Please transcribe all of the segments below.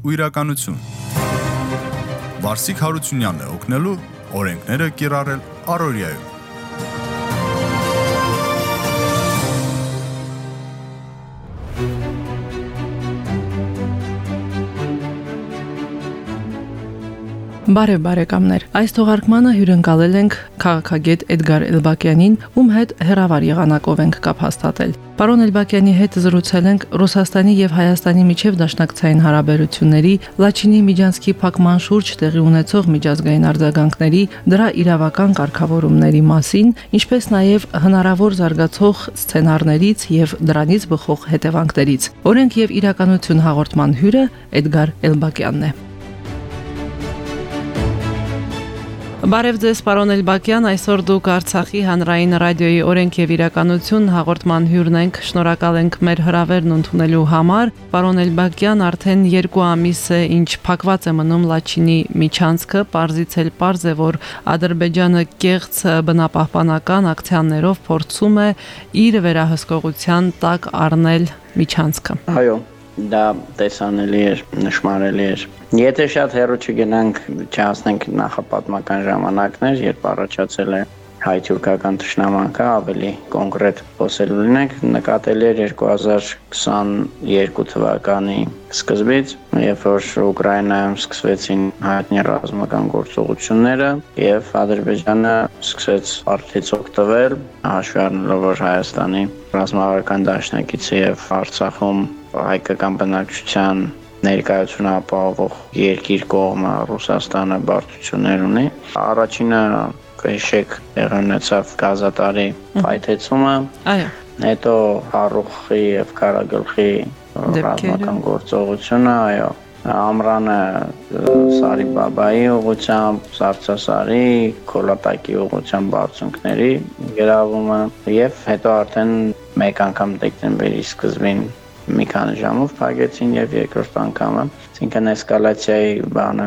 ու իրականություն։ Վարսիկ Հարությունյանն է օգնելու օրենքները կիրառել Արորիայում։ Բարև բարեկամներ։ Այս թողարկմանը հյուրընկալել ենք քաղաքագետ Էդգար Էլբակյանին, ում հետ հերավար եղանակով ենք կապ հաստատել։ Պարոն Էլբակյանի հետ զրուցել ենք Ռուսաստանի եւ Հայաստանի միջև դաշնակցային հարաբերությունների, Լաչինի Միջանցքի փակման շուրջ տեղի ունեցող միջազգային արձագանքների, դրա իրավական կարգավորումների մասին, ինչպես նաեւ հնարավոր զարգացող սցենարներից եւ դրանից բխող հետևանքներից։ Օրենք եւ իրականություն հաղորդման հյուրը Էդգար Էլբակյանն է։ Բարև ձեզ, պարոն Էլբակյան, այսօր դուք Արցախի հանրային ռադիոյի օրենք եւ իրականություն հաղորդման հյուրն եք։ Շնորհակալ ենք մեր հրավերն ընդունելու համար։ Պարոն Էլբակյան, արդեն 2 ամիս է ինչ փակված է մնում Լաչինի միջանցքը, parzից էլ parz է, որ Ադրբեջանը կեղծ բնապահպանական ակցիաներով փորձում է իր վերահսկողության տակ առնել միջանցքը։ Այո, դա տեսանելի էր, նշмарելի էր։ Եթե շատ հեռու չգնանք, չհասնենք նախապատմական ժամանակներ, երբ առաջացել է հայ-թուրքական ճշնամանքը, ավելի կոնկրետ խոսելու լինենք, նկատելի էր 2022 թվականի սկզբից, երբ որ Ուկրաինայում սկսվեցին հայտնի ռազմական գործողությունները եւ Ադրբեջանը սկսեց արդից օգտվել, հաշվառնելով որ Հայաստանի ռազմավարական դաշնակիցը եւ Արցախում հայկական բնակչության ներկայությունը ապահովող երկիր կողմը Ռուսաստանը բարդություններ ունի։ Առաջինը կհիշեք եղանացավ գազատարի փայթեցումը։ Այո։ Հետո Հարուխի եւ Կարագլխի ռազմական գործողությունը, այո ամրանը Սարի Բաբայի ուղությամբ, Սարցասարի, Քոլատակի ուղությամբ բարձունքների գրավումը եւ հետո արդեն մեկ անգամ դեկտեմբերի սկզբին մի քանի ժամով փակեցին եւ երկրորդ անգամը այսինքն էսկալացիայի բանը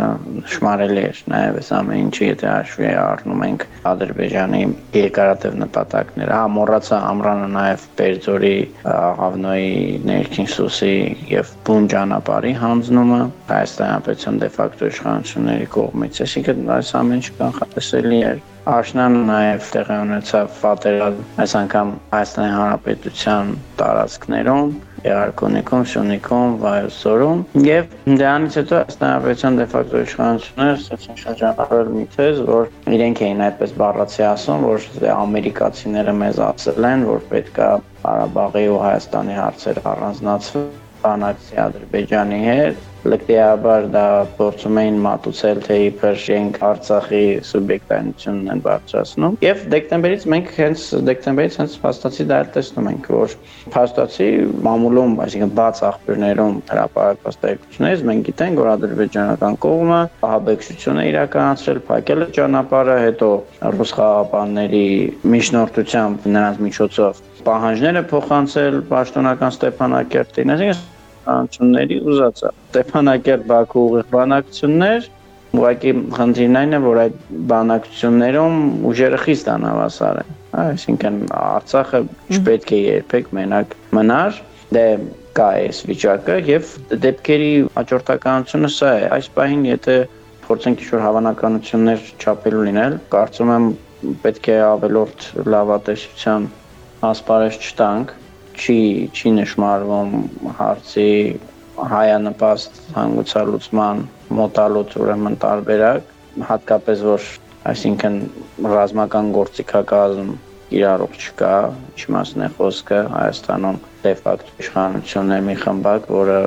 շմարելի էր նաեւ այս ամեն ինչը եթե հաշվի առնում ենք Ադրբեջանի երկարատև նպատակները հա մոռացա ամրանը նաեւ Պերձորի Աղավնոյի ներքին սուսի եւ բուն ճանապարհի հանձնումը հայաստանապետության դե ֆակտո իշխանությունների կողմից այսինքն այս ամեն ինչը կանխատեսելի էր Աշնանը նաև տեղի ունեցավ պատերազմ այս անգամ Հայաստանի Հանրապետության տարածքներում Երարկոնիկում, Շունիկում, Վայոցորում եւ դրանից հետո Հայաստանապետության դե ֆակտո իշխանությունները սկսեցին շրջանառել մի թեզ, որ իրենք էին այդպես բառացի ասում, որ ամերիկացիները մեզ ասել են, որ պետքա Ղարաբաղի ու Հայաստանի հարցերը առանձնացվեն բանակցի Ադրբեջանի հետ լկտիաբար դա փորձում էին մատուցել թե իբր շենք Արցախի սուբյեկտայնությունն են բարձրացնում եւ դեկտեմբերից մենք հենց դեկտեմբերից հենց փաստացի դա տեսնում ենք որ փաստացի մամուլում այսինքն բաց աղբյուրներում հրապարակված տեղեկություններից մենք գիտենք որ ադրբեջանական կողմը ահաբեկչություն է իրականացրել փակել է ճանապարհը հետո ռուս խաղապանների միջնորդությամբ նրանց միջոցով պահանջները փոխանցել պաշտոնական Ստեփանակերտին այսինքն հանցունների ուզածա։ Ստեփանակերտ Բաքու ուղիղ բանակցություններ ուղղակի խնդիրն այն է, որ այդ բանակցություններում ուժերը խիստ անհավասար են։ Այսինքն Արցախը չպետք է երբեք մենակ մնար, դե կա այս վիճակը եւ դեպքերի հաջորդականությունը սա է։ Այս պահին եթե փորձենք ինչ-որ հավանականություններ չափելու լինել, կարծում եմ պետք է ավելորդ լավատեսության ասպարեզ չտանք չի չի նշмарվում հարցի հայանպաստ հանգուցալուծման մոտալուց ուրեմն տարբերակ հատկապես որ այսինքն ռազմական գործիքակազմ իրարող չկա ինչ մասն է խոսքը Հայաստանում դե ֆակտո իշխանությունն է մի խմբակ որը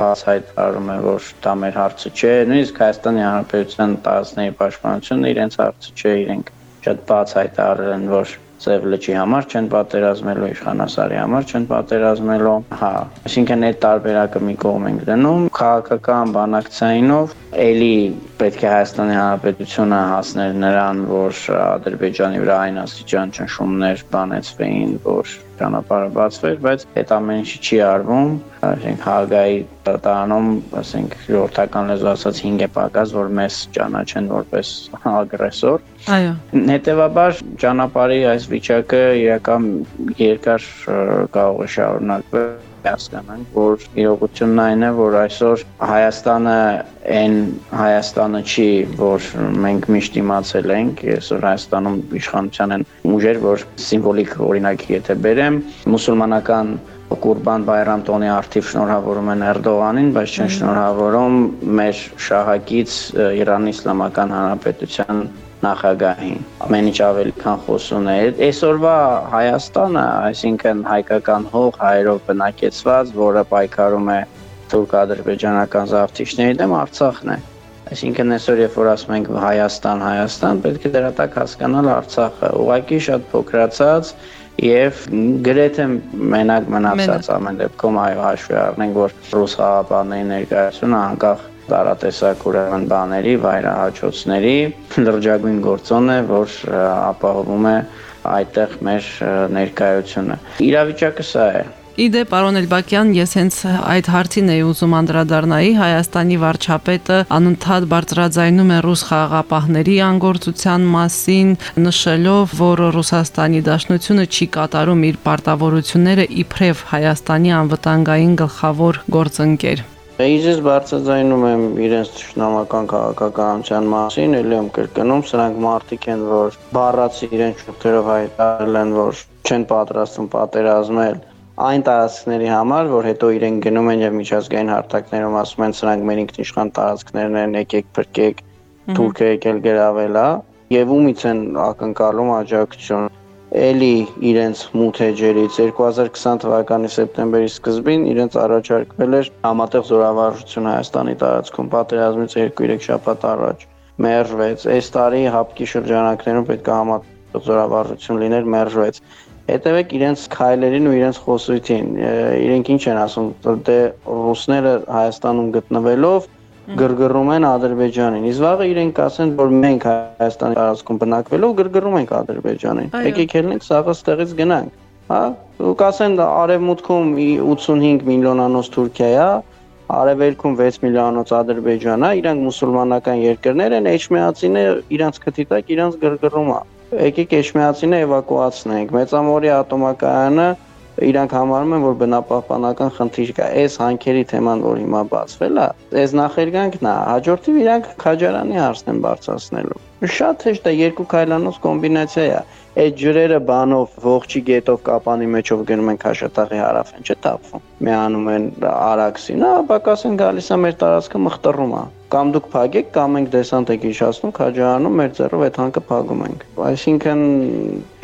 բաց հայտարարում է որ դա մեր հարցը չէ նույնիսկ Հայաստանի Հանրապետության տարածքների պաշտպանությունը իրենց հարցը չէ իրենք շատ բաց հայտարարել են որ Սև լճի համար չեն պատերազմելու, Իշխանասարի համար չեն պատերազմելու։ Հա, այսինքն այդ տարբերակը մի կողմ ենք դնում, քաղաքական բանակցայինով էլի պետք է Հայաստանի Հանրապետությունը հասներ նրան, որ Ադրբեջանի վրա այն աստիճան ճնշումներ բանեցվեին, որ ճանապարհը բացվեր, բայց այդ ամեն ինչի չի արվում, ասենք Հագայի տանում, ասենք ժողովրդական լեզու ասած 5 է պակաս, որ մեզ ճանաչեն որպես ագրեսոր։ Այո։ Հետևաբար ճանապարհի այս վիճակը իրական երկար կարող է շարունակվել հասկանանք, որ իրողությունն այն է, որ այսօր Հայաստանը այն Հայաստանը չի, որ մենք միշտ իմացել ենք, այսօր Հայաստանում իշխանության են ուժեր, որ սիմվոլիկ օրինակ եթե բերեմ, մուսուլմանական Կուրբան Բայրամ տոնի արդիվ շնորհավորում են Էրդողանին, բայց չեն շնորհավորում մեր շահակից Իրանի Իսլամական Հանրապետության նախագահին ամեն ինչ ավելի քան խոսուն է այսօրվա Հայաստանը այսինքն հայկական հող հայերով բնակեցված որը պայքարում է թուրք-ադրբեջանական զավթիչների դեմ Արցախն է այսինքն այսօր երբ որ ասում ենք Հայաստան Հայաստան պետք է դրա տակ հասկանալ Արցախը ուղղակի շատ փոքրացած եւ գրեթե մենակ մնացած ամեն դեպքում այո հաշվի առնենք որ ռուս խաղապանների ներկայությունը անկախ տարատեսակ ուրեմն բաների, վայրահաճոցների լրջագույն գործոն է, որ ապահովում է այդտեղ մեր ներկայությունը։ Իրավիճակը սա է։ Իդե պարոն Էլբակյան, ես հենց այդ հարցին էի ուզում անդրադառնայի Հայաստանի վարչապետը անընդհատ բարձրաձայնում է ռուս խաղաղապահների անգործության մասին, նշելով, որ Ռուսաստանի Դաշնությունը չի կատարում իր պարտավորությունները իբրև Հայաստանի անվտանգային գլխավոր գործընկեր։ Իզես բարձրաձայնում եմ իրենց ճշնամական քաղաքականության մասին, ելի եմ կրկնում, սրանք մարդիկ են, որ բառացի իրենց շուրթերով հայտարարել են, որ չեն պատրաստում պատերազմել այն տարածքների համար, որ հետո իրեն գնում են եւ միջազգային հարթակներում ասում են սրանք մեր ինքնիշխան տարածքներն են, եկեք փրկեք, թուրքը եկել գրավելա եւ ումից են ակնկալում աջակցություն էլի իրենց մութ էջերից 2020 թվականի սեպտեմբերի սկզբին իրենց առաջարկվել էր համատեղ զորավարժություն Հայաստանի տարածքում պատերազմից 2-3 շաբաթ առաջ մերժվեց այս տարի հապկի շրջանակներում պետք է համատեղ զորավարժություն լիներ մերժվեց հետևեք իրենց քայլերին ու իրենց խոսույթին իրենք ինչ են ասում դե ռուսները Հայաստանում գտնվելով գրգռում են Ադրբեջանին։ Իսկ վաղը իրենք ասեն, որ մենք Հայաստանի տարածքում բնակվելով գրգռում ենք Ադրբեջանին։ Եկեք ելնենք սաղը ստեղից գնանք։ Հա, ու կասեն արևմուտքում 85 միլիոնանոց Թուրքիա է, արևելքում 6 միլիոնանոց Ադրբեջան է, իրանք մուսուլմանական երկրներ են, էջմիածինը իրանք քթի տակ իրանք գրգռում է։ Եկեք էջմիածինը էվակուացնենք։ Մեծամորի ատոմակայանը իրանք համարում են, որ բնապահպանական խնդիր կա։ Այս հանքերի թեման, որ հիմա բացվել է, այս նախերգանքն է, հաջորդիվ իրանք քաջարանի հարցն են բարձրացնելու։ Շատ հեշտ է երկու քայլանոց կոմբինացիա է։ Այդ ջրերը բանով ողջի գետով կապանի մեջով գնում են Քաշաթաղի հարավեն, չթափվում։ Միանում են Արաքսին, հա, բակասեն գալիս է մեր տարածքը մխտռում է կամ դուք փագեք կամ մենք դեսանտ եք իշխացնում քաջարանում մեր ձեռով այդ հանքը փագում ենք այսինքն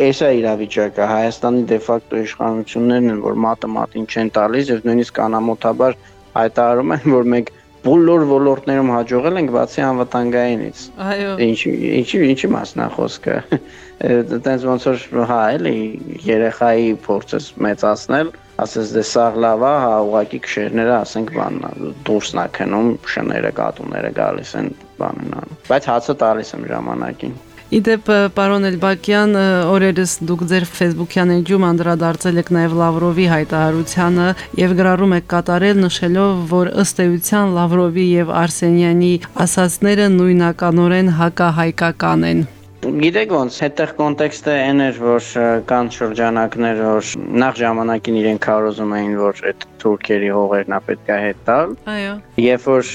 էսա իրավիճակը հայաստանի դե ֆակտո իշխանություններն են որ մատը մատին չեն տալիս եւ նույնիսկ անամոթաբար հայտարարում են որ մենք բոլոր ոլորտներում հաջողել ենք բացի անվտանգայինից այո ինչի ինչի ինչի մասնախոսքը այտենց ոնց որ հա էլի երեխայի փորձես մեծացնել ասես դե սաղ լավ է, հա ուղակի քշերները ասենք բանն դուրսն է քնում, շները, կատուները գալիս են բանն անում։ Բայց հացը տալիս եմ ժամանակին։ Իդեպ պարոն Էլբակյան, օրերս դուք ձեր Facebook-յան էջում անդրադարձել եք նաև Լավրովի հայտարարությանը եւ գրառում եք կատարել նշելով, որ ըստ էության Լավրովի եւ Արսենյանի ասացները նույնականորեն հակահայկական են։ Գիտեք ոնց, հետեղ կոնտեքստը այն էր, որ կան շրջանակներ, որ նախ ժամանակին իրենք քարոզում էին, որ այդ թուրքերի հողերն է պետք է հետ տալ։ Այո։ Երբ որ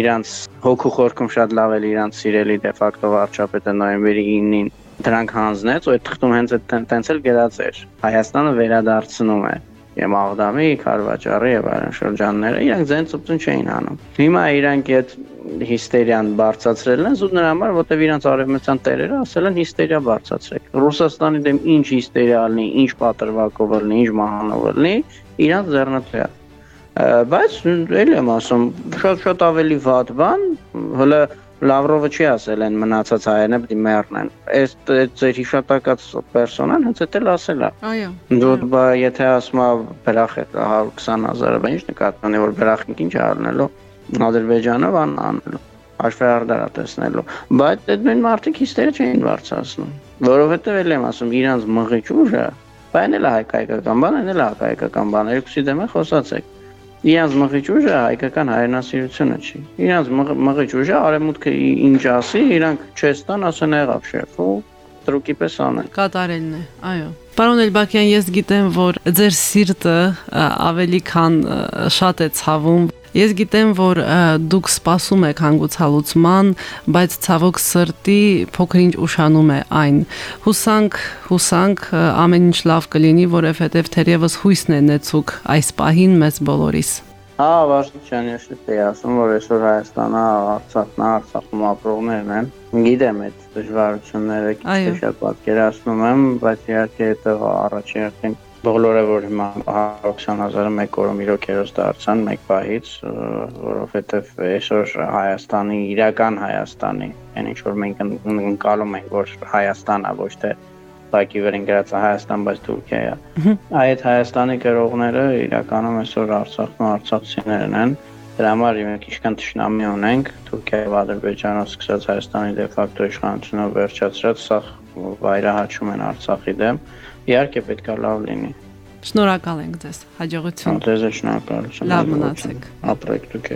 իրանց հոգու խորքում շատ լավ էր իրանց սիրելի դե ֆակտո վարչապետը նոյեմբերի 9-ին դրանք հանձնեց, ու այդ թղթում հենց այդ տենց էլ գրած էր։ Հայաստանը վերադարձնում է եւ Աղդամի, Խարվաճարի եւ այլն շրջանները իրանք ձեն ծուծուն չէին անում։ Հիմա իրանք այդ հիստերիան բարձացրել են զուտ նրա համար, որտեվ իրանք արևմտյան տերերը ասել են հիստերիա բարձացրեք։ Ռուսաստանի դեմ ինչ հիստերիա լինի, ինչ պատրվակով լինի, ինչ մահանով լինի, իրանք ձեռնտու է բայց էլի եմ ասում շատ-շատ ավելի վատ բան հələ Լավրովը չի ասել են մնացած հայերն պետք է մեռնեն։ Այս ձեր հիշատակած պերսոնան հենց էլ ասել է։ Այո։ Դու բա եթե ասում է բրախ է 120.000-ը, ինչ նկատի ունի որ բրախին ինչ առնելու Ադրբեջանը բան անելու հաշվեհարդարա տեսնելու բայց այդ նույն մարդիկ հիստերը չէին բարձրացնում որովհետև էլ եմ ասում իրանց մղիչ ուժը բան էլ է հայկական բան էլ է հայկական բան երկուսի դեմ է խոսացեք Իրանց մղիչ ուժը հայկական հայրենասիրությունը չի։ Իրանց մղիչ ուժը արևմուտքը ինչ ասի, իրանք չեստան ասեն եղավ շեֆ ու տրուկի պես անել։ Կատարելն է, այո։ Պարոն Էլբակյան, ես գիտեմ, որ ձեր սիրտը ավելի քան շատ է ցավում Ես գիտեմ, որ դուք սպասում եք հանգուցալուծման, բայց ցավոք սրտի փոքրինչ ուշանում է այն։ Հուսանք, հուսանք ամեն ինչ լավ կլինի, որովհետև թերևս հույսն է նեցուկ այս պահին մեզ բոլորիս։ Հա, Վարդի ջան, ես էլ եի ասում, որ այսօր Հայաստանը Արցախն է, Արցախում ապրողներն են։ Գիտեմ այդ դժվարությունները, քիչ շատ պատկերացնում եմ, բայց իհարկե դա առաջին հերթին բոլորը որ հիմա 120.000-ը մեկ օրում իրոք հերոս դարձան մեկ պահից, որովհետև այսօր Հայաստանի իրական Հայաստանի, այն ինչ որ մենք ընկալում ենք, որ Հայաստանա ոչ թե բակի վրան գրած Հայաստան, բայց Թուրքիա է։ Այդ Հայաստանի գրողները իրականում այսօր Արցախն ու արցախցիներն են։ Դրա համար մենք ինչքան ճշնամի ունենք Թուրքիայի Ադրբեջանով սկսած Հայաստանի դե ֆակտո իշխանությունով վերջացրած սա վայրահաչում են Արցախի դեմ։ Իհարկե պետքա լավ լինի։ Շնորհակալ ենք ձեզ։ Հաջողություն։ Ձեզ շնորհակալություն։ Լավ մնացեք։ Ապրեք դուք։